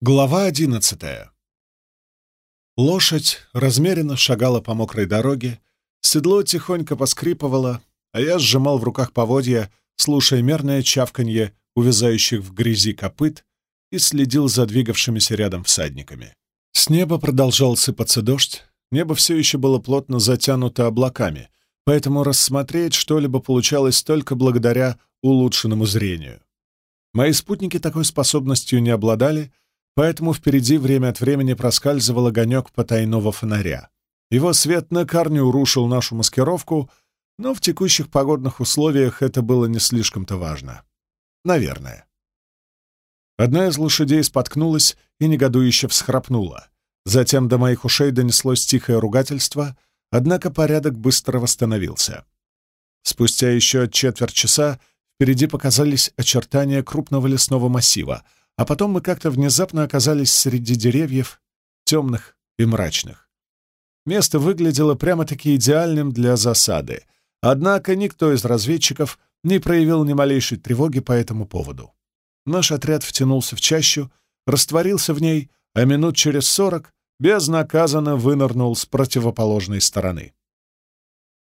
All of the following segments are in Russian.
Глава одиннадцатая. Лошадь размеренно шагала по мокрой дороге, седло тихонько поскрипывало, а я сжимал в руках поводья, слушая мерное чавканье увязающих в грязи копыт и следил за двигавшимися рядом всадниками. С неба продолжал сыпаться дождь, небо все еще было плотно затянуто облаками, поэтому рассмотреть что-либо получалось только благодаря улучшенному зрению. Мои спутники такой способностью не обладали — поэтому впереди время от времени проскальзывал огонек потайного фонаря. Его свет на корню рушил нашу маскировку, но в текущих погодных условиях это было не слишком-то важно. Наверное. Одна из лошадей споткнулась и негодующе всхрапнула. Затем до моих ушей донеслось тихое ругательство, однако порядок быстро восстановился. Спустя еще четверть часа впереди показались очертания крупного лесного массива — а потом мы как-то внезапно оказались среди деревьев, темных и мрачных. Место выглядело прямо-таки идеальным для засады, однако никто из разведчиков не проявил ни малейшей тревоги по этому поводу. Наш отряд втянулся в чащу, растворился в ней, а минут через сорок безнаказанно вынырнул с противоположной стороны.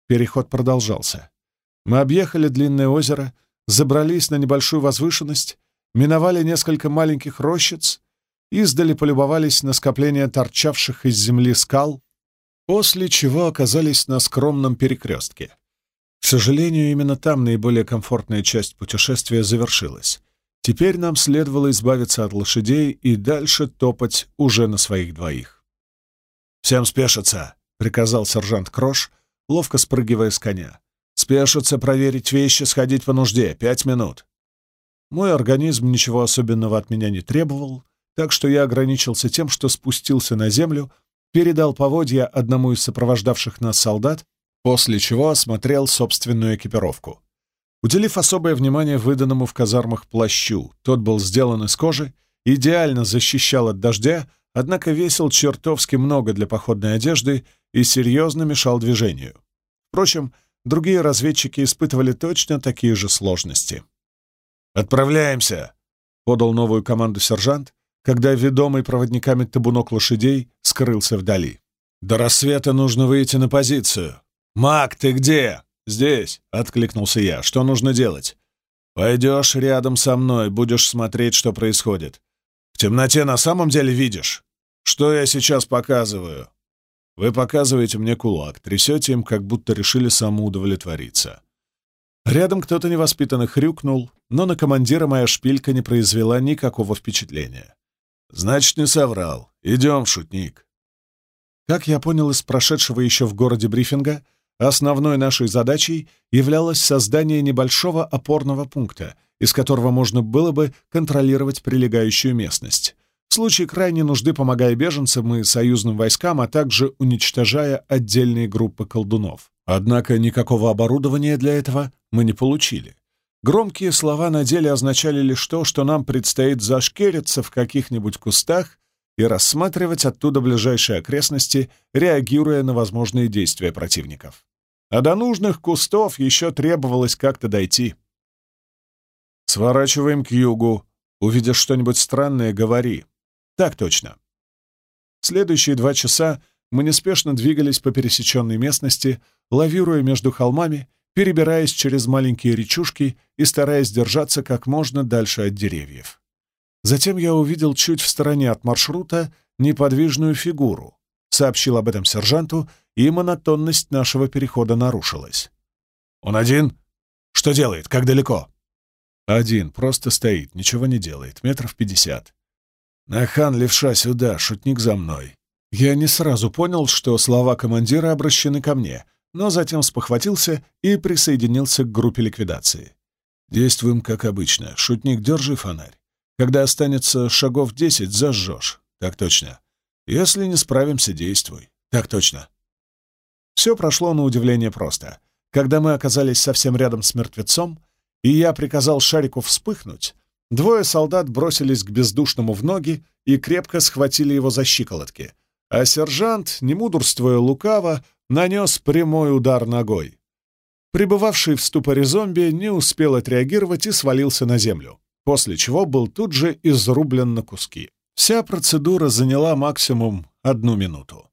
Переход продолжался. Мы объехали длинное озеро, забрались на небольшую возвышенность миновали несколько маленьких рощиц, издали полюбовались на скопление торчавших из земли скал, после чего оказались на скромном перекрестке. К сожалению, именно там наиболее комфортная часть путешествия завершилась. Теперь нам следовало избавиться от лошадей и дальше топать уже на своих двоих. «Всем спешиться!» — приказал сержант Крош, ловко спрыгивая с коня. «Спешиться проверить вещи, сходить по нужде. Пять минут». Мой организм ничего особенного от меня не требовал, так что я ограничился тем, что спустился на землю, передал поводья одному из сопровождавших нас солдат, после чего осмотрел собственную экипировку. Уделив особое внимание выданному в казармах плащу, тот был сделан из кожи, идеально защищал от дождя, однако весил чертовски много для походной одежды и серьезно мешал движению. Впрочем, другие разведчики испытывали точно такие же сложности. «Отправляемся!» — подал новую команду сержант, когда ведомый проводниками табунок лошадей скрылся вдали. «До рассвета нужно выйти на позицию». «Мак, ты где?» «Здесь», — откликнулся я. «Что нужно делать?» «Пойдешь рядом со мной, будешь смотреть, что происходит. В темноте на самом деле видишь? Что я сейчас показываю?» «Вы показываете мне кулак, трясете им, как будто решили самоудовлетвориться. Рядом кто-то невоспитанно хрюкнул, но на командира моя шпилька не произвела никакого впечатления. «Значит, не соврал. Идем, шутник». Как я понял из прошедшего еще в городе брифинга, основной нашей задачей являлось создание небольшого опорного пункта, из которого можно было бы контролировать прилегающую местность. В случае крайней нужды помогая беженцам и союзным войскам, а также уничтожая отдельные группы колдунов. Однако никакого оборудования для этого мы не получили. Громкие слова на деле означали лишь то, что нам предстоит зашкериться в каких-нибудь кустах и рассматривать оттуда ближайшие окрестности, реагируя на возможные действия противников. А до нужных кустов еще требовалось как-то дойти. «Сворачиваем к югу. Увидишь что-нибудь странное, говори». «Так точно». Следующие два часа мы неспешно двигались по пересеченной местности, лавируя между холмами, перебираясь через маленькие речушки и стараясь держаться как можно дальше от деревьев. Затем я увидел чуть в стороне от маршрута неподвижную фигуру, сообщил об этом сержанту, и монотонность нашего перехода нарушилась. «Он один? Что делает? Как далеко?» «Один, просто стоит, ничего не делает, метров пятьдесят». «Нахан, левша сюда, шутник за мной». Я не сразу понял, что слова командира обращены ко мне, но затем спохватился и присоединился к группе ликвидации. Действуем как обычно. Шутник, держи фонарь. Когда останется шагов десять, зажжешь. Так точно. Если не справимся, действуй. Так точно. Все прошло на удивление просто. Когда мы оказались совсем рядом с мертвецом, и я приказал шарику вспыхнуть, двое солдат бросились к бездушному в ноги и крепко схватили его за щиколотки — а сержант, не мудрствуя лукаво, нанес прямой удар ногой. Пребывавший в ступоре зомби не успел отреагировать и свалился на землю, после чего был тут же изрублен на куски. Вся процедура заняла максимум одну минуту.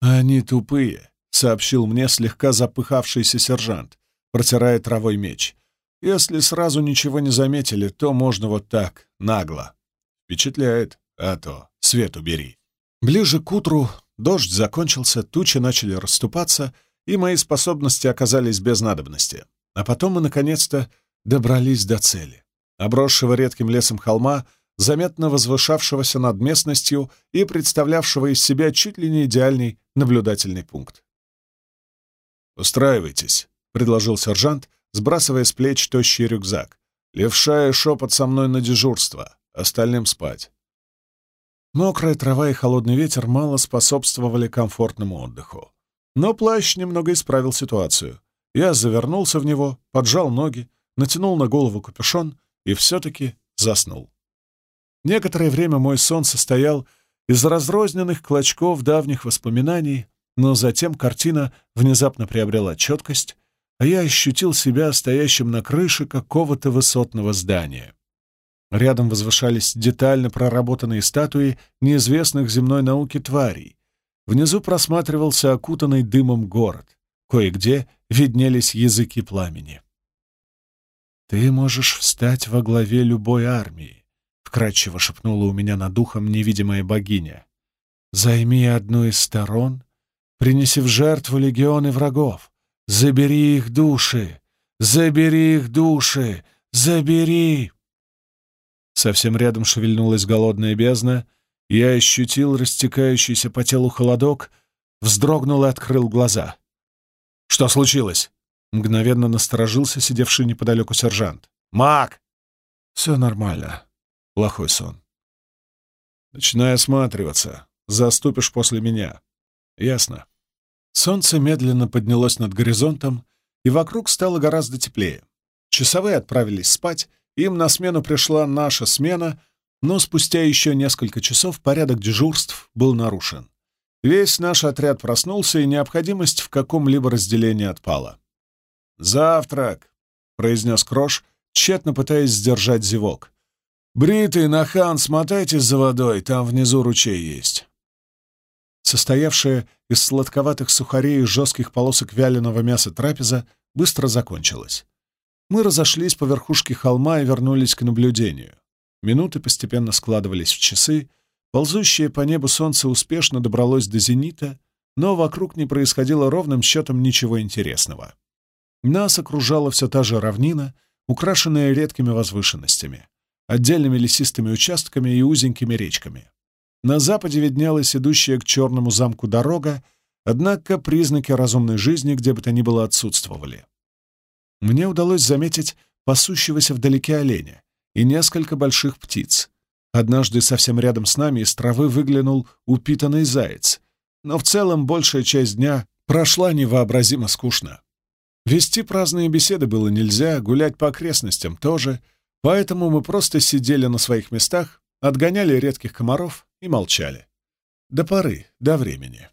«Они тупые», — сообщил мне слегка запыхавшийся сержант, протирая травой меч. «Если сразу ничего не заметили, то можно вот так, нагло. Впечатляет, а то свет убери». Ближе к утру дождь закончился, тучи начали расступаться, и мои способности оказались без надобности. А потом мы, наконец-то, добрались до цели. Обросшего редким лесом холма — заметно возвышавшегося над местностью и представлявшего из себя чуть ли не идеальный наблюдательный пункт. «Устраивайтесь», — предложил сержант, сбрасывая с плеч тощий рюкзак. «Левша и шепот со мной на дежурство, остальным спать». Мокрая трава и холодный ветер мало способствовали комфортному отдыху. Но плащ немного исправил ситуацию. Я завернулся в него, поджал ноги, натянул на голову капюшон и все-таки заснул. Некоторое время мой сон состоял из разрозненных клочков давних воспоминаний, но затем картина внезапно приобрела четкость, а я ощутил себя стоящим на крыше какого-то высотного здания. Рядом возвышались детально проработанные статуи неизвестных земной науке тварей. Внизу просматривался окутанный дымом город. Кое-где виднелись языки пламени. «Ты можешь встать во главе любой армии вкрадчиво шепнула у меня над духом невидимая богиня. «Займи одну из сторон, принеси в жертву легионы врагов, забери их души, забери их души, забери!» Совсем рядом шевельнулась голодная бездна, я ощутил растекающийся по телу холодок, вздрогнул и открыл глаза. «Что случилось?» — мгновенно насторожился сидевший неподалеку сержант. «Мак!» «Все нормально», Плохой сон. Начинай осматриваться. Заступишь после меня. Ясно. Солнце медленно поднялось над горизонтом, и вокруг стало гораздо теплее. Часовые отправились спать, им на смену пришла наша смена, но спустя еще несколько часов порядок дежурств был нарушен. Весь наш отряд проснулся, и необходимость в каком-либо разделении отпала. «Завтрак!» — произнес Крош, тщетно пытаясь сдержать зевок. «Бритый, Нахан, смотайтесь за водой, там внизу ручей есть». Состоявшая из сладковатых сухарей и жестких полосок вяленого мяса трапеза быстро закончилась. Мы разошлись по верхушке холма и вернулись к наблюдению. Минуты постепенно складывались в часы, ползущее по небу солнце успешно добралось до зенита, но вокруг не происходило ровным счетом ничего интересного. Нас окружала все та же равнина, украшенная редкими возвышенностями отдельными лесистыми участками и узенькими речками. На западе виднелась идущая к черному замку дорога, однако признаки разумной жизни где бы то ни было отсутствовали. Мне удалось заметить пасущегося вдалеке оленя и несколько больших птиц. Однажды совсем рядом с нами из травы выглянул упитанный заяц, но в целом большая часть дня прошла невообразимо скучно. Вести праздные беседы было нельзя, гулять по окрестностям тоже — Поэтому мы просто сидели на своих местах, отгоняли редких комаров и молчали. До поры, до времени.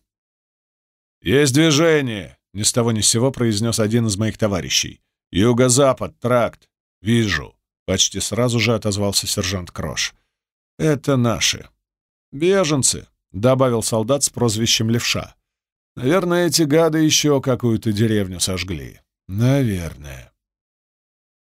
«Есть движение!» — ни с того ни с сего произнес один из моих товарищей. «Юго-запад, тракт. Вижу!» — почти сразу же отозвался сержант Крош. «Это наши. Беженцы!» — добавил солдат с прозвищем Левша. «Наверное, эти гады еще какую-то деревню сожгли. Наверное».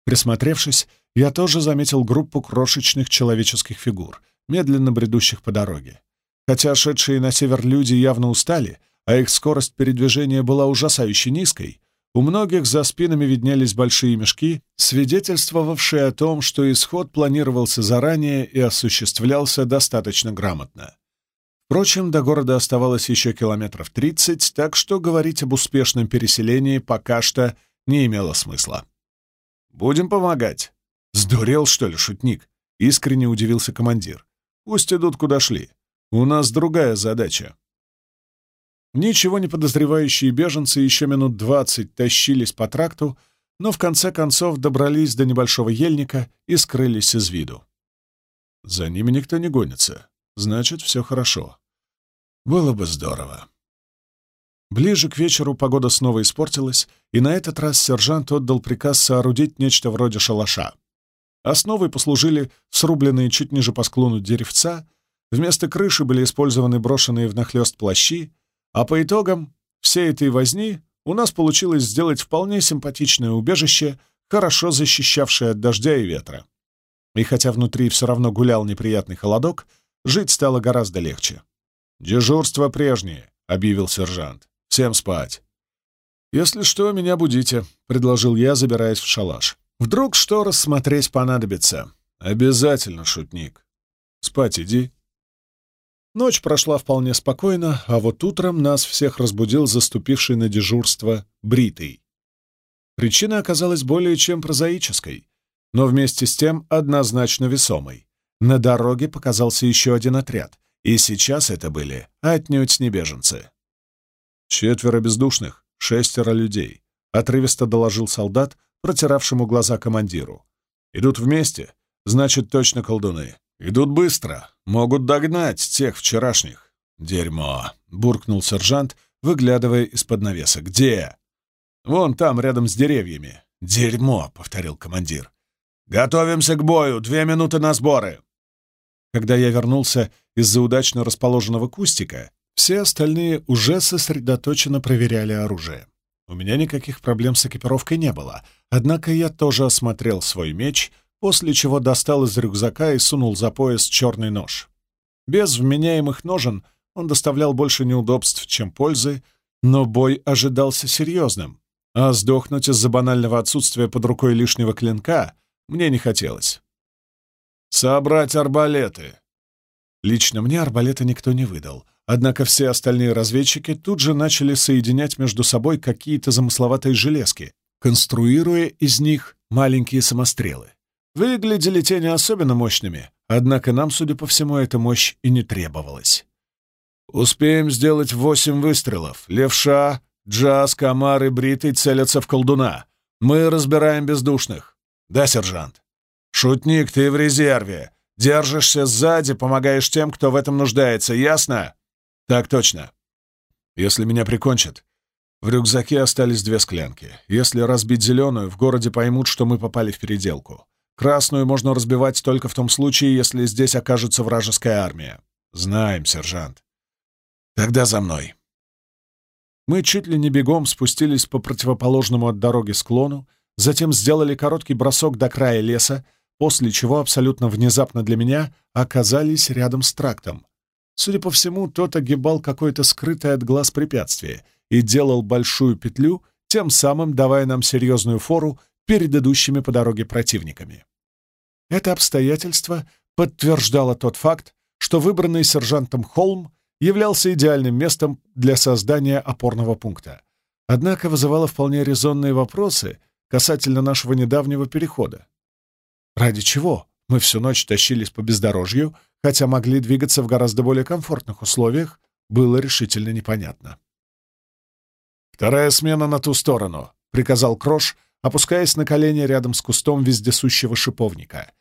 Присмотревшись, я тоже заметил группу крошечных человеческих фигур, медленно бредущих по дороге. Хотя шедшие на север люди явно устали, а их скорость передвижения была ужасающе низкой, у многих за спинами виднелись большие мешки, свидетельствовавшие о том, что исход планировался заранее и осуществлялся достаточно грамотно. Впрочем, до города оставалось еще километров тридцать, так что говорить об успешном переселении пока что не имело смысла. «Будем помогать», «Сдурел, что ли, шутник?» — искренне удивился командир. «Пусть идут, куда шли. У нас другая задача». Ничего не подозревающие беженцы еще минут двадцать тащились по тракту, но в конце концов добрались до небольшого ельника и скрылись из виду. За ними никто не гонится. Значит, все хорошо. Было бы здорово. Ближе к вечеру погода снова испортилась, и на этот раз сержант отдал приказ соорудить нечто вроде шалаша. Основой послужили срубленные чуть ниже по склону деревца, Вместо крыши были использованы брошенные внахлёст плащи, а по итогам всей этой возни у нас получилось сделать вполне симпатичное убежище, хорошо защищавшее от дождя и ветра. И хотя внутри все равно гулял неприятный холодок, жить стало гораздо легче. «Дежурство прежнее», — объявил сержант. «Всем спать». «Если что, меня будите», — предложил я, забираясь в шалаш. «Вдруг что рассмотреть понадобится?» «Обязательно, шутник. Спать иди». Ночь прошла вполне спокойно, а вот утром нас всех разбудил заступивший на дежурство Бритый. Причина оказалась более чем прозаической, но вместе с тем однозначно весомой. На дороге показался еще один отряд, и сейчас это были отнюдь не беженцы. «Четверо бездушных, шестеро людей», — отрывисто доложил солдат, протиравшему глаза командиру. «Идут вместе, значит, точно колдуны. Идут быстро, могут догнать тех вчерашних». «Дерьмо!» — буркнул сержант, выглядывая из-под навеса. «Где?» «Вон там, рядом с деревьями». «Дерьмо!» — повторил командир. «Готовимся к бою! Две минуты на сборы!» Когда я вернулся из-за удачно расположенного кустика, все остальные уже сосредоточенно проверяли оружие. У меня никаких проблем с экипировкой не было, однако я тоже осмотрел свой меч, после чего достал из рюкзака и сунул за пояс черный нож. Без вменяемых ножен он доставлял больше неудобств, чем пользы, но бой ожидался серьезным, а сдохнуть из-за банального отсутствия под рукой лишнего клинка мне не хотелось. «Собрать арбалеты!» Лично мне арбалета никто не выдал, однако все остальные разведчики тут же начали соединять между собой какие-то замысловатые железки, конструируя из них маленькие самострелы. Выглядели те не особенно мощными, однако нам, судя по всему, эта мощь и не требовалась. «Успеем сделать восемь выстрелов. Левша, Джаз, Комар и Бритый целятся в колдуна. Мы разбираем бездушных. Да, сержант?» «Шутник, ты в резерве. Держишься сзади, помогаешь тем, кто в этом нуждается, ясно?» «Так точно. Если меня прикончат, в рюкзаке остались две склянки. Если разбить зеленую, в городе поймут, что мы попали в переделку. Красную можно разбивать только в том случае, если здесь окажется вражеская армия. Знаем, сержант. Тогда за мной». Мы чуть ли не бегом спустились по противоположному от дороги склону, затем сделали короткий бросок до края леса, после чего абсолютно внезапно для меня оказались рядом с трактом. Судя по всему, тот огибал какое-то скрытое от глаз препятствие и делал большую петлю, тем самым давая нам серьезную фору перед идущими по дороге противниками. Это обстоятельство подтверждало тот факт, что выбранный сержантом холм являлся идеальным местом для создания опорного пункта. Однако вызывало вполне резонные вопросы касательно нашего недавнего перехода. Ради чего мы всю ночь тащились по бездорожью, хотя могли двигаться в гораздо более комфортных условиях, было решительно непонятно. «Вторая смена на ту сторону», — приказал Крош, опускаясь на колени рядом с кустом вездесущего шиповника.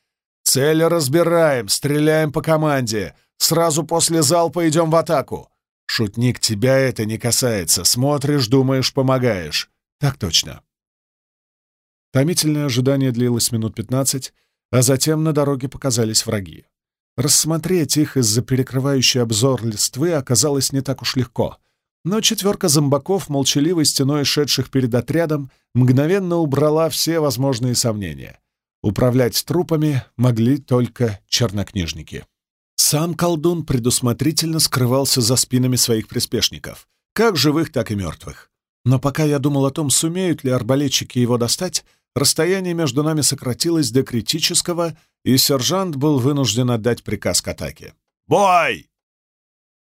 «Цель разбираем, стреляем по команде. Сразу после залпа идем в атаку. Шутник, тебя это не касается. Смотришь, думаешь, помогаешь. Так точно». Томительное ожидание длилось минут пятнадцать, а затем на дороге показались враги. Рассмотреть их из-за перекрывающей обзор листвы оказалось не так уж легко, но четверка зомбаков, молчаливой стеной шедших перед отрядом, мгновенно убрала все возможные сомнения. Управлять трупами могли только чернокнижники. Сам колдун предусмотрительно скрывался за спинами своих приспешников, как живых, так и мертвых. Но пока я думал о том, сумеют ли арбалетчики его достать, Расстояние между нами сократилось до критического, и сержант был вынужден отдать приказ к атаке. «Бой!»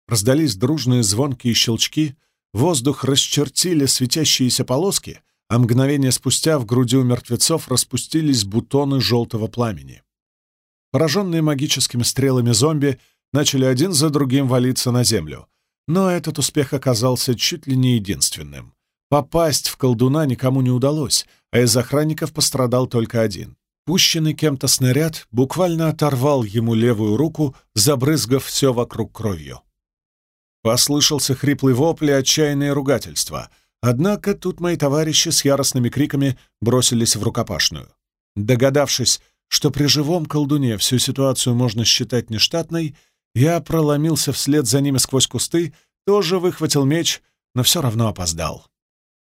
Раздались дружные звонкие щелчки, воздух расчертили светящиеся полоски, а мгновение спустя в груди у мертвецов распустились бутоны желтого пламени. Пораженные магическими стрелами зомби начали один за другим валиться на землю, но этот успех оказался чуть ли не единственным. Попасть в колдуна никому не удалось, а из охранников пострадал только один. Пущенный кем-то снаряд буквально оторвал ему левую руку, забрызгав все вокруг кровью. Послышался хриплый вопль и отчаянное ругательство, однако тут мои товарищи с яростными криками бросились в рукопашную. Догадавшись, что при живом колдуне всю ситуацию можно считать нештатной, Я проломился вслед за ними сквозь кусты, тоже выхватил меч, но все равно опоздал.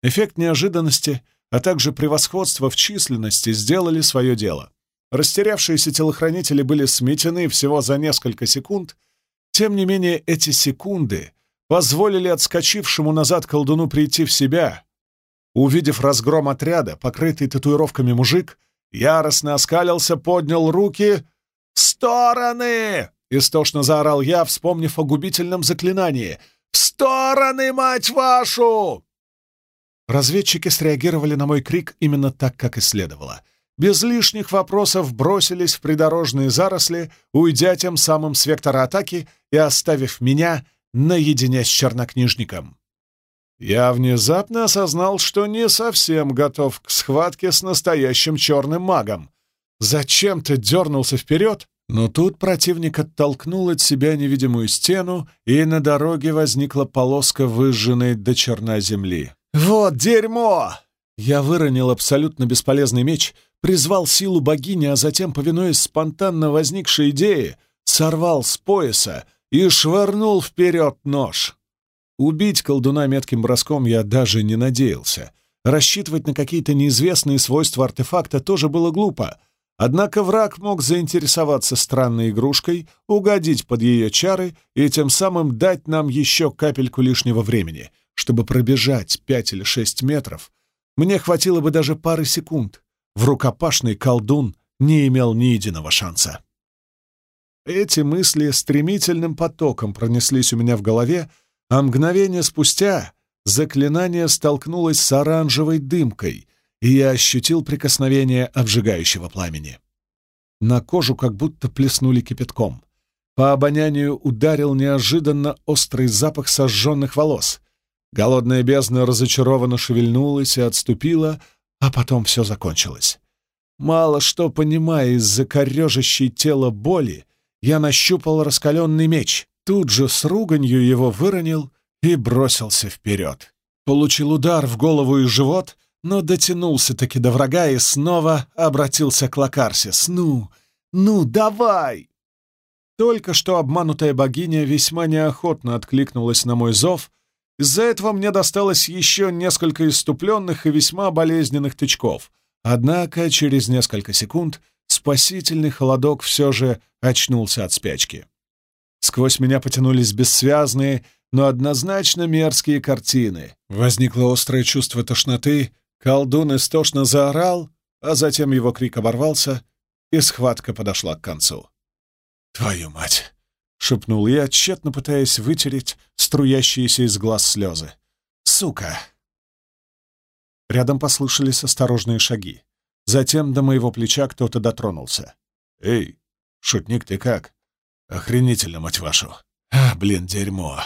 Эффект неожиданности, а также превосходство в численности сделали свое дело. Растерявшиеся телохранители были сметены всего за несколько секунд, тем не менее эти секунды позволили отскочившему назад колдуну прийти в себя. Увидев разгром отряда, покрытый татуировками мужик, яростно оскалился, поднял руки. «В стороны!» — истошно заорал я, вспомнив о губительном заклинании. «В стороны, мать вашу!» Разведчики среагировали на мой крик именно так, как и следовало. Без лишних вопросов бросились в придорожные заросли, уйдя тем самым с вектора атаки и оставив меня наедине с чернокнижником. Я внезапно осознал, что не совсем готов к схватке с настоящим черным магом. Зачем-то дернулся вперед, но тут противник оттолкнул от себя невидимую стену, и на дороге возникла полоска выжженной до черна земли. «Вот дерьмо!» Я выронил абсолютно бесполезный меч, призвал силу богини, а затем, повинуясь спонтанно возникшей идее, сорвал с пояса и швырнул вперед нож. Убить колдуна метким броском я даже не надеялся. Рассчитывать на какие-то неизвестные свойства артефакта тоже было глупо. Однако враг мог заинтересоваться странной игрушкой, угодить под ее чары и тем самым дать нам еще капельку лишнего времени — чтобы пробежать пять или шесть метров, мне хватило бы даже пары секунд. В рукопашный колдун не имел ни единого шанса. Эти мысли стремительным потоком пронеслись у меня в голове, а мгновение спустя заклинание столкнулось с оранжевой дымкой, и я ощутил прикосновение обжигающего пламени. На кожу как будто плеснули кипятком. По обонянию ударил неожиданно острый запах сожженных волос. Голодная бездна разочарованно шевельнулась и отступила, а потом все закончилось. Мало что понимая из-за корежащей тело боли, я нащупал раскаленный меч, тут же с руганью его выронил и бросился вперед. Получил удар в голову и живот, но дотянулся-таки до врага и снова обратился к Лакарсис. «Ну, ну, давай!» Только что обманутая богиня весьма неохотно откликнулась на мой зов — из-за этого мне досталось еще несколько иступленных и весьма болезненных тычков. Однако через несколько секунд спасительный холодок все же очнулся от спячки. Сквозь меня потянулись бессвязные, но однозначно мерзкие картины. Возникло острое чувство тошноты, колдун истошно заорал, а затем его крик оборвался, и схватка подошла к концу. «Твою мать!» — шепнул я, тщетно пытаясь вытереть струящиеся из глаз слезы. «Сука!» Рядом послышались осторожные шаги. Затем до моего плеча кто-то дотронулся. «Эй, шутник, ты как?» «Охренительно, мать вашу!» «А, блин, дерьмо!»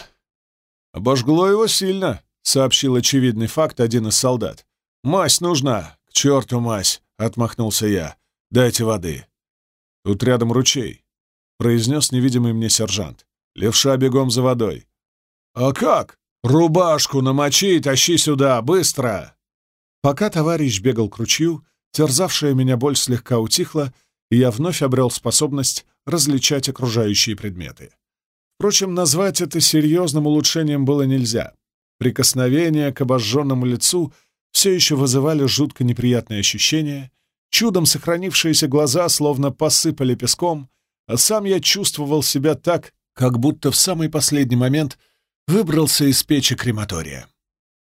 «Обожгло его сильно», — сообщил очевидный факт один из солдат. «Мазь нужна!» «К черту мазь!» — отмахнулся я. «Дайте воды!» «Тут рядом ручей. — произнес невидимый мне сержант. «Левша бегом за водой». «А как? Рубашку намочи и тащи сюда, быстро!» Пока товарищ бегал к ручью, терзавшая меня боль слегка утихла, и я вновь обрел способность различать окружающие предметы. Впрочем, назвать это серьезным улучшением было нельзя. Прикосновения к обожженному лицу все еще вызывали жутко неприятные ощущения, чудом сохранившиеся глаза словно посыпали песком, а сам я чувствовал себя так, как будто в самый последний момент выбрался из печи крематория.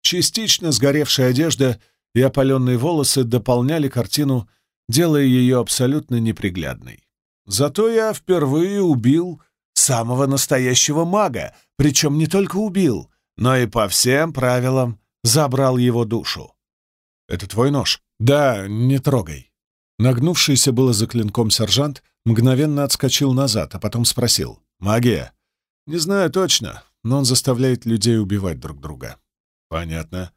Частично сгоревшая одежда и опаленные волосы дополняли картину, делая ее абсолютно неприглядной. Зато я впервые убил самого настоящего мага, причем не только убил, но и по всем правилам забрал его душу. «Это твой нож?» «Да, не трогай». Нагнувшийся было за клинком сержант мгновенно отскочил назад, а потом спросил. «Магия?» «Не знаю точно, но он заставляет людей убивать друг друга». «Понятно.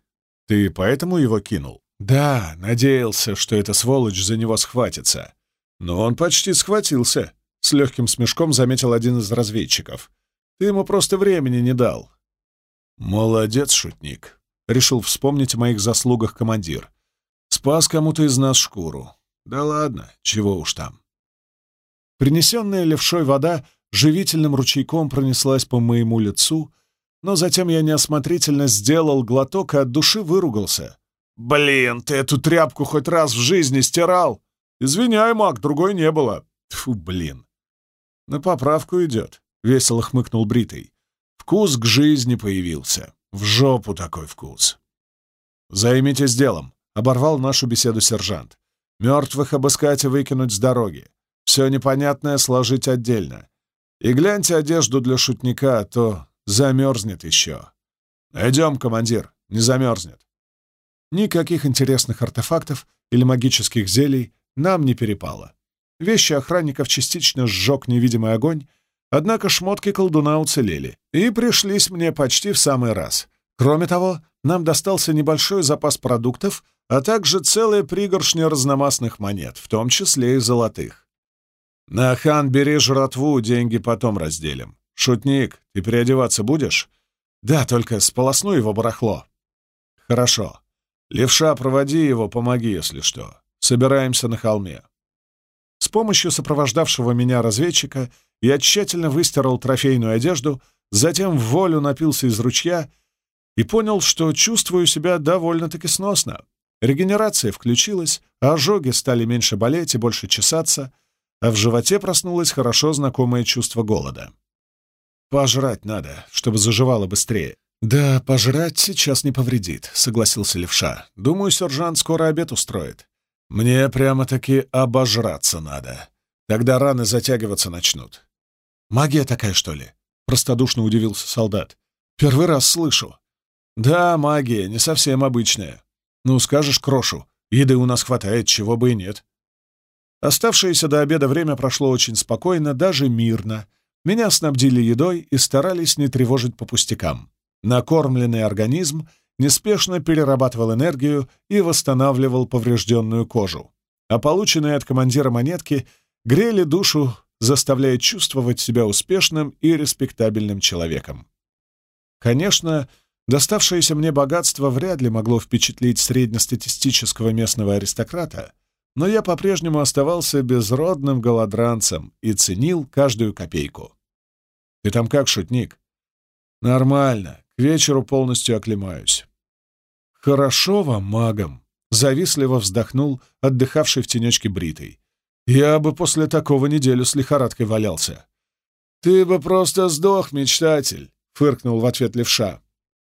Ты поэтому его кинул?» «Да, надеялся, что эта сволочь за него схватится. Но он почти схватился», — с легким смешком заметил один из разведчиков. «Ты ему просто времени не дал». «Молодец, шутник», — решил вспомнить о моих заслугах командир. «Спас кому-то из нас шкуру. Да ладно, чего уж там». Принесенная левшой вода живительным ручейком пронеслась по моему лицу, но затем я неосмотрительно сделал глоток и от души выругался. «Блин, ты эту тряпку хоть раз в жизни стирал!» «Извиняй, Мак, другой не было». Фу, блин. «На поправку идет», — весело хмыкнул Бритый. «Вкус к жизни появился. В жопу такой вкус». «Займитесь делом», — оборвал нашу беседу сержант. «Мертвых обыскать и выкинуть с дороги. Все непонятное сложить отдельно. И гляньте одежду для шутника, а то замерзнет еще. Идем, командир, не замерзнет». Никаких интересных артефактов или магических зелий нам не перепало. Вещи охранников частично сжег невидимый огонь, однако шмотки колдуна уцелели и пришлись мне почти в самый раз. Кроме того, нам достался небольшой запас продуктов, а также целая пригоршня разномастных монет, в том числе и золотых. «На хан бери жратву, деньги потом разделим. Шутник, ты переодеваться будешь?» «Да, только сполосну его барахло». «Хорошо. Левша, проводи его, помоги, если что. Собираемся на холме». С помощью сопровождавшего меня разведчика я тщательно выстирал трофейную одежду, затем в волю напился из ручья и понял, что чувствую себя довольно-таки сносно. Регенерация включилась, а ожоги стали меньше болеть и больше чесаться, а в животе проснулось хорошо знакомое чувство голода. «Пожрать надо, чтобы заживало быстрее». «Да, пожрать сейчас не повредит», — согласился левша. «Думаю, сержант скоро обед устроит. Мне прямо-таки обожраться надо. Тогда раны затягиваться начнут». «Магия такая, что ли?» — простодушно удивился солдат. «Первый раз слышу». «Да, магия, не совсем обычная. Ну, скажешь Крошу, еды у нас хватает, чего бы и нет». Оставшееся до обеда время прошло очень спокойно, даже мирно. Меня снабдили едой и старались не тревожить по пустякам. Накормленный организм неспешно перерабатывал энергию и восстанавливал поврежденную кожу. А полученные от командира монетки грели душу, заставляя чувствовать себя успешным и респектабельным человеком. Конечно, доставшееся мне богатство вряд ли могло впечатлить среднестатистического местного аристократа, но я по-прежнему оставался безродным голодранцем и ценил каждую копейку. «Ты там как, шутник?» «Нормально вечеру полностью оклемаюсь. «Хорошо вам, магам!» — завистливо вздохнул отдыхавший в тенечке бритый. «Я бы после такого неделю с лихорадкой валялся». «Ты бы просто сдох, мечтатель!» — фыркнул в ответ левша.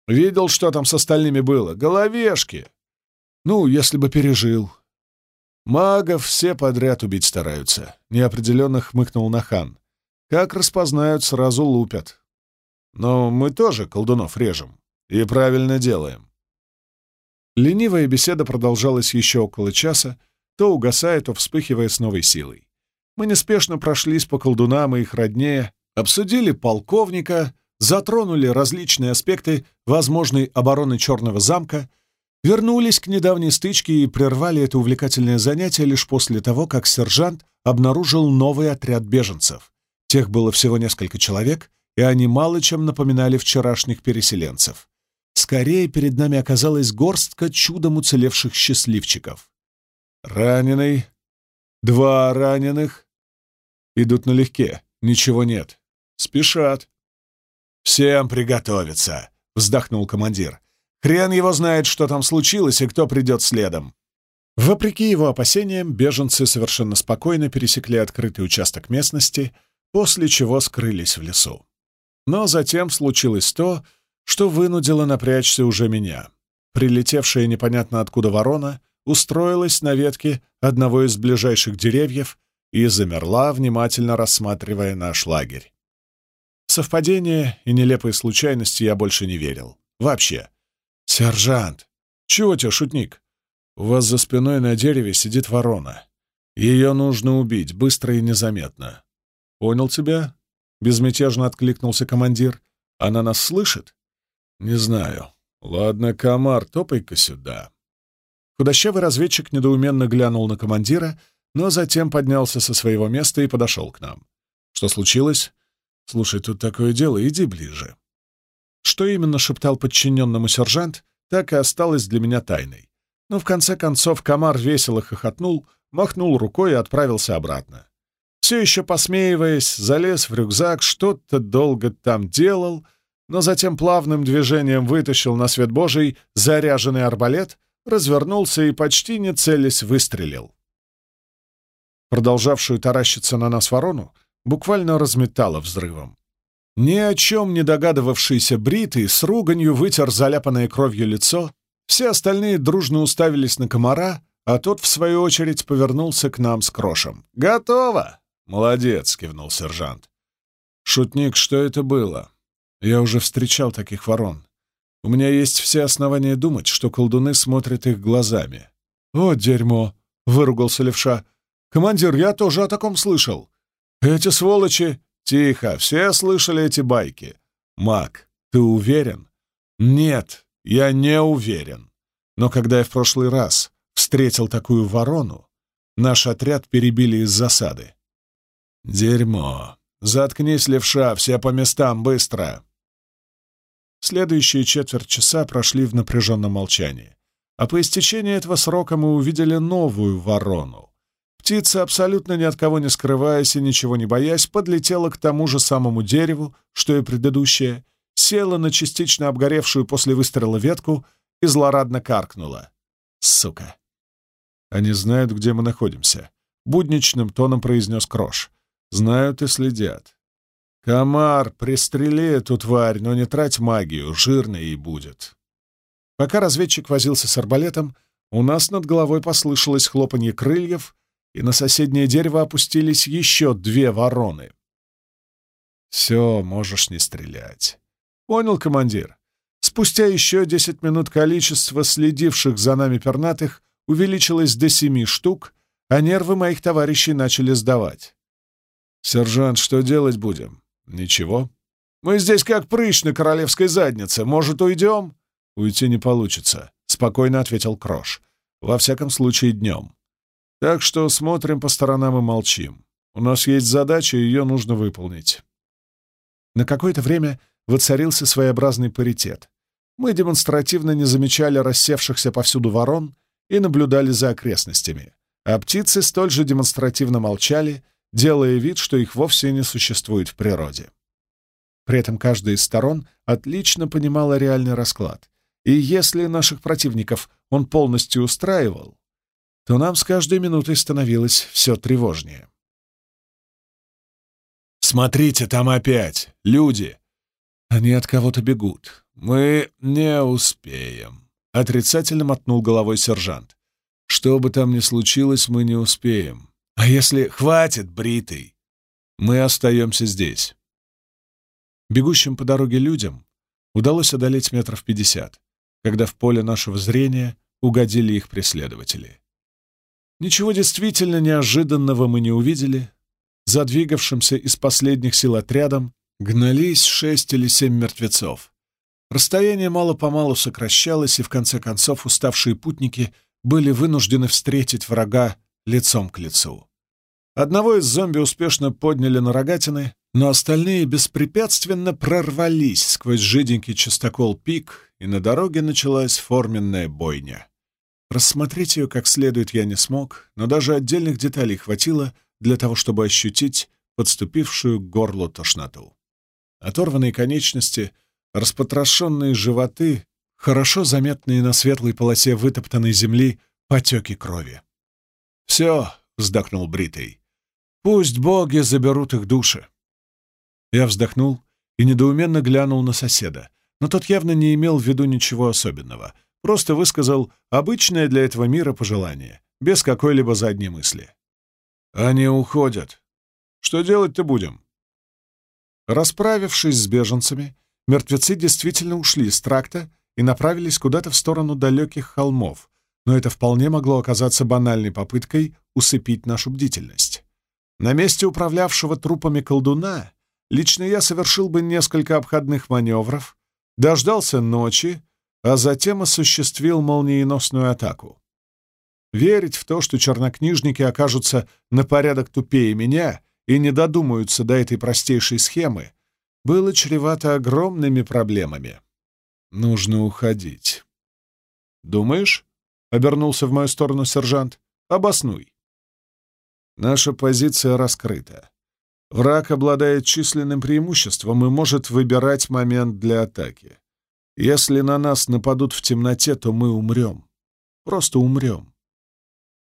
«Видел, что там с остальными было? Головешки!» «Ну, если бы пережил». «Магов все подряд убить стараются», — неопределенно хмыкнул Нахан. «Как распознают, сразу лупят. Но мы тоже колдунов режем. И правильно делаем. Ленивая беседа продолжалась еще около часа, то угасая, то вспыхивая с новой силой. Мы неспешно прошлись по колдунам и их роднее, обсудили полковника, затронули различные аспекты возможной обороны Черного замка, вернулись к недавней стычке и прервали это увлекательное занятие лишь после того, как сержант обнаружил новый отряд беженцев. Тех было всего несколько человек, и они мало чем напоминали вчерашних переселенцев. Скорее, перед нами оказалась горстка чудом уцелевших счастливчиков. Раненый, два раненых. Идут налегке, ничего нет. Спешат. «Всем приготовиться», — вздохнул командир. «Хрен его знает, что там случилось и кто придет следом». Вопреки его опасениям, беженцы совершенно спокойно пересекли открытый участок местности, после чего скрылись в лесу. Но затем случилось то, что вынудило напрячься уже меня. Прилетевшая непонятно откуда ворона устроилась на ветке одного из ближайших деревьев и замерла, внимательно рассматривая наш лагерь. Совпадения и нелепые случайности я больше не верил. Вообще. «Сержант! Чего тебе, шутник? У вас за спиной на дереве сидит ворона. Ее нужно убить, быстро и незаметно. Понял тебя?» Безмятежно откликнулся командир. Она нас слышит? Не знаю. Ладно, комар, топай-ка сюда. Худощавый разведчик недоуменно глянул на командира, но затем поднялся со своего места и подошел к нам. Что случилось? Слушай, тут такое дело, иди ближе. Что именно шептал подчиненному сержант, так и осталось для меня тайной. Но в конце концов комар весело хохотнул, махнул рукой и отправился обратно. Все еще посмеиваясь, залез в рюкзак, что-то долго там делал, но затем плавным движением вытащил на свет Божий заряженный арбалет, развернулся и, почти не целясь, выстрелил. Продолжавшую таращиться на нас ворону буквально разметало взрывом. Ни о чем не догадывавшийся Бритый с руганью вытер заляпанное кровью лицо, все остальные дружно уставились на комара, а тот, в свою очередь, повернулся к нам с крошем. «Готово!» «Молодец!» — кивнул сержант. «Шутник, что это было? Я уже встречал таких ворон. У меня есть все основания думать, что колдуны смотрят их глазами». «О, дерьмо!» — выругался левша. «Командир, я тоже о таком слышал. Эти сволочи...» «Тихо, все слышали эти байки. Мак, ты уверен?» «Нет, я не уверен. Но когда я в прошлый раз встретил такую ворону, наш отряд перебили из засады. Дерьмо. Заткнись, левша, все по местам, быстро. Следующие четверть часа прошли в напряженном молчании. А по истечении этого срока мы увидели новую ворону. Птица, абсолютно ни от кого не скрываясь и ничего не боясь, подлетела к тому же самому дереву, что и предыдущее, села на частично обгоревшую после выстрела ветку и злорадно каркнула. «Сука!» «Они знают, где мы находимся», — будничным тоном произнес Крош. «Знают и следят. Комар, пристрели эту тварь, но не трать магию, жирно ей будет». Пока разведчик возился с арбалетом, у нас над головой послышалось хлопанье крыльев, и на соседнее дерево опустились еще две вороны. «Все, можешь не стрелять». «Понял, командир». Спустя еще десять минут количество следивших за нами пернатых увеличилось до семи штук, а нервы моих товарищей начали сдавать. «Сержант, что делать будем?» «Ничего. Мы здесь как прыщ на королевской заднице. Может, уйдем?» «Уйти не получится», — спокойно ответил Крош. «Во всяком случае, днем. Так что смотрим по сторонам и молчим. У нас есть задача, ее нужно выполнить». На какое-то время воцарился своеобразный паритет. Мы демонстративно не замечали рассевшихся повсюду ворон и наблюдали за окрестностями, а птицы столь же демонстративно молчали, делая вид, что их вовсе не существует в природе. При этом каждая из сторон отлично понимала реальный расклад, и если наших противников он полностью устраивал, то нам с каждой минутой становилось все тревожнее. «Смотрите, там опять! Люди!» «Они от кого-то бегут. Мы не успеем». Отрицательно мотнул головой сержант. «Что бы там ни случилось, мы не успеем. А если хватит, бритый, мы остаемся здесь». Бегущим по дороге людям удалось одолеть метров пятьдесят, когда в поле нашего зрения угодили их преследователи. Ничего действительно неожиданного мы не увидели. Задвигавшимся из последних сил отрядом гнались шесть или семь мертвецов. Расстояние мало-помалу сокращалось, и в конце концов уставшие путники были вынуждены встретить врага лицом к лицу. Одного из зомби успешно подняли на рогатины, но остальные беспрепятственно прорвались сквозь жиденький частокол пик, и на дороге началась форменная бойня. Рассмотреть ее как следует я не смог, но даже отдельных деталей хватило для того, чтобы ощутить подступившую к горлу тошноту. Оторванные конечности — распотрошенные животы, хорошо заметные на светлой полосе вытоптанной земли потеки крови. «Все», — вздохнул Бритый, — «пусть боги заберут их души». Я вздохнул и недоуменно глянул на соседа, но тот явно не имел в виду ничего особенного, просто высказал обычное для этого мира пожелание, без какой-либо задней мысли. «Они уходят. Что делать-то будем?» Расправившись с беженцами, Мертвецы действительно ушли из тракта и направились куда-то в сторону далеких холмов, но это вполне могло оказаться банальной попыткой усыпить нашу бдительность. На месте управлявшего трупами колдуна лично я совершил бы несколько обходных маневров, дождался ночи, а затем осуществил молниеносную атаку. Верить в то, что чернокнижники окажутся на порядок тупее меня и не додумаются до этой простейшей схемы, было чревато огромными проблемами. Нужно уходить. «Думаешь?» — обернулся в мою сторону сержант. «Обоснуй». Наша позиция раскрыта. Враг обладает численным преимуществом и может выбирать момент для атаки. Если на нас нападут в темноте, то мы умрем. Просто умрем.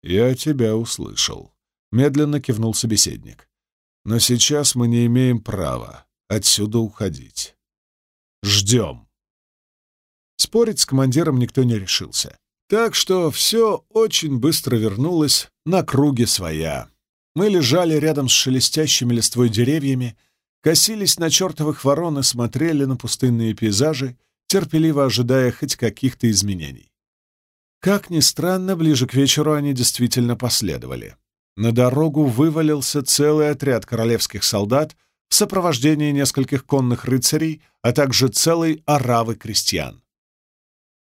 Я тебя услышал. Медленно кивнул собеседник. Но сейчас мы не имеем права отсюда уходить. Ждем. Спорить с командиром никто не решился. Так что все очень быстро вернулось на круги своя. Мы лежали рядом с шелестящими листвой деревьями, косились на чертовых ворон и смотрели на пустынные пейзажи, терпеливо ожидая хоть каких-то изменений. Как ни странно, ближе к вечеру они действительно последовали. На дорогу вывалился целый отряд королевских солдат в сопровождении нескольких конных рыцарей, а также целой оравы крестьян.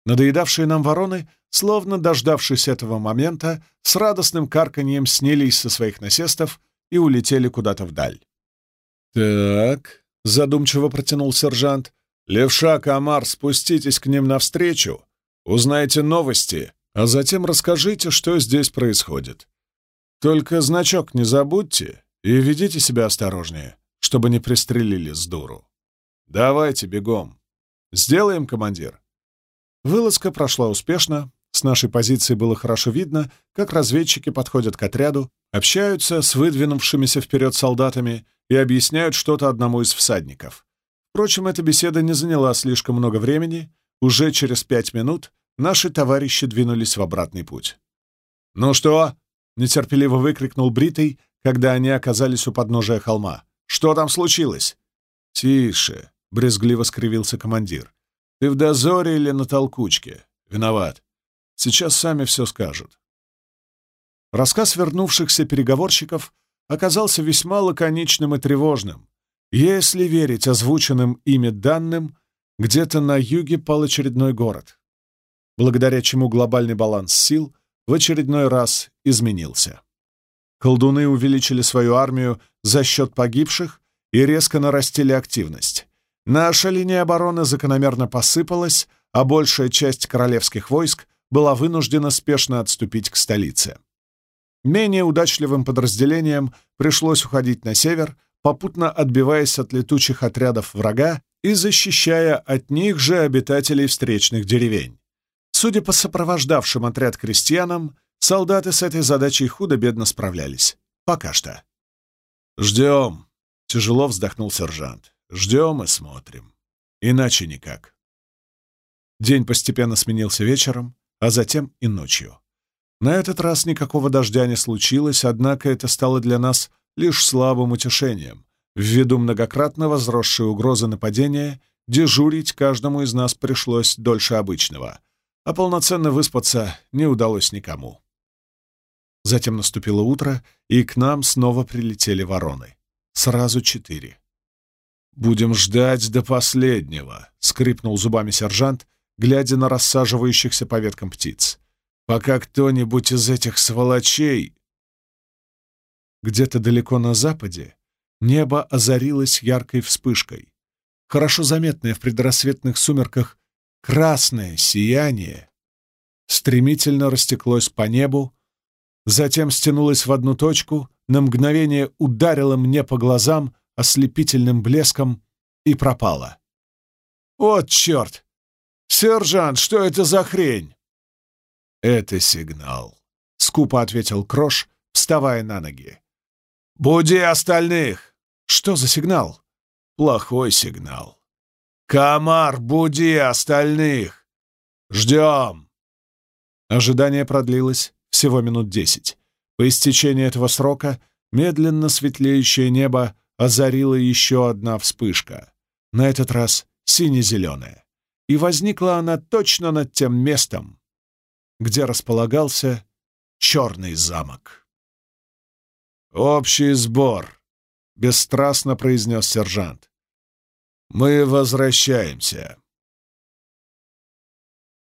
Надоедавшие нам вороны, словно дождавшись этого момента, с радостным карканьем снялись со своих насестов и улетели куда-то вдаль. «Так», — задумчиво протянул сержант, — «левша, комар, спуститесь к ним навстречу, узнайте новости, а затем расскажите, что здесь происходит. Только значок не забудьте и ведите себя осторожнее, чтобы не пристрелили с дуру. Давайте бегом. Сделаем, командир». Вылазка прошла успешно, с нашей позиции было хорошо видно, как разведчики подходят к отряду, общаются с выдвинувшимися вперед солдатами и объясняют что-то одному из всадников. Впрочем, эта беседа не заняла слишком много времени. Уже через пять минут наши товарищи двинулись в обратный путь. «Ну что?» — нетерпеливо выкрикнул Бритый, когда они оказались у подножия холма. «Что там случилось?» «Тише!» — брезгливо скривился командир. «Ты в дозоре или на толкучке? Виноват. Сейчас сами все скажут. Рассказ вернувшихся переговорщиков оказался весьма лаконичным и тревожным. Если верить озвученным ими данным, где-то на юге пал очередной город, благодаря чему глобальный баланс сил в очередной раз изменился. Колдуны увеличили свою армию за счет погибших и резко нарастили активность. Наша линия обороны закономерно посыпалась, а большая часть королевских войск была вынуждена спешно отступить к столице. Менее удачливым подразделениям пришлось уходить на север, попутно отбиваясь от летучих отрядов врага и защищая от них же обитателей встречных деревень. Судя по сопровождавшим отряд крестьянам, солдаты с этой задачей худо-бедно справлялись. Пока что. «Ждем», — тяжело вздохнул сержант. «Ждем и смотрим. Иначе никак». День постепенно сменился вечером, а затем и ночью. На этот раз никакого дождя не случилось, однако это стало для нас лишь слабым утешением. Ввиду многократно возросшей угрозы нападения, дежурить каждому из нас пришлось дольше обычного, а полноценно выспаться не удалось никому. Затем наступило утро, и к нам снова прилетели вороны. Сразу четыре. «Будем ждать до последнего», — скрипнул зубами сержант, глядя на рассаживающихся по веткам птиц. «Пока кто-нибудь из этих сволочей...» Где-то далеко на западе небо озарилось яркой вспышкой. Хорошо заметное в предрассветных сумерках красное сияние стремительно растеклось по небу, затем стянулось в одну точку, на мгновение ударило мне по глазам ослепительным блеском и пропало. «Вот черт! «Сержант, что это за хрень?» «Это сигнал», — скупо ответил Крош, вставая на ноги. «Буди остальных!» «Что за сигнал?» «Плохой сигнал». «Комар, буди остальных! Ждем!» Ожидание продлилось всего минут десять. По истечении этого срока медленно светлеющее небо озарила еще одна вспышка, на этот раз сине-зеленая и возникла она точно над тем местом, где располагался черный замок. «Общий сбор», — бесстрастно произнес сержант. «Мы возвращаемся».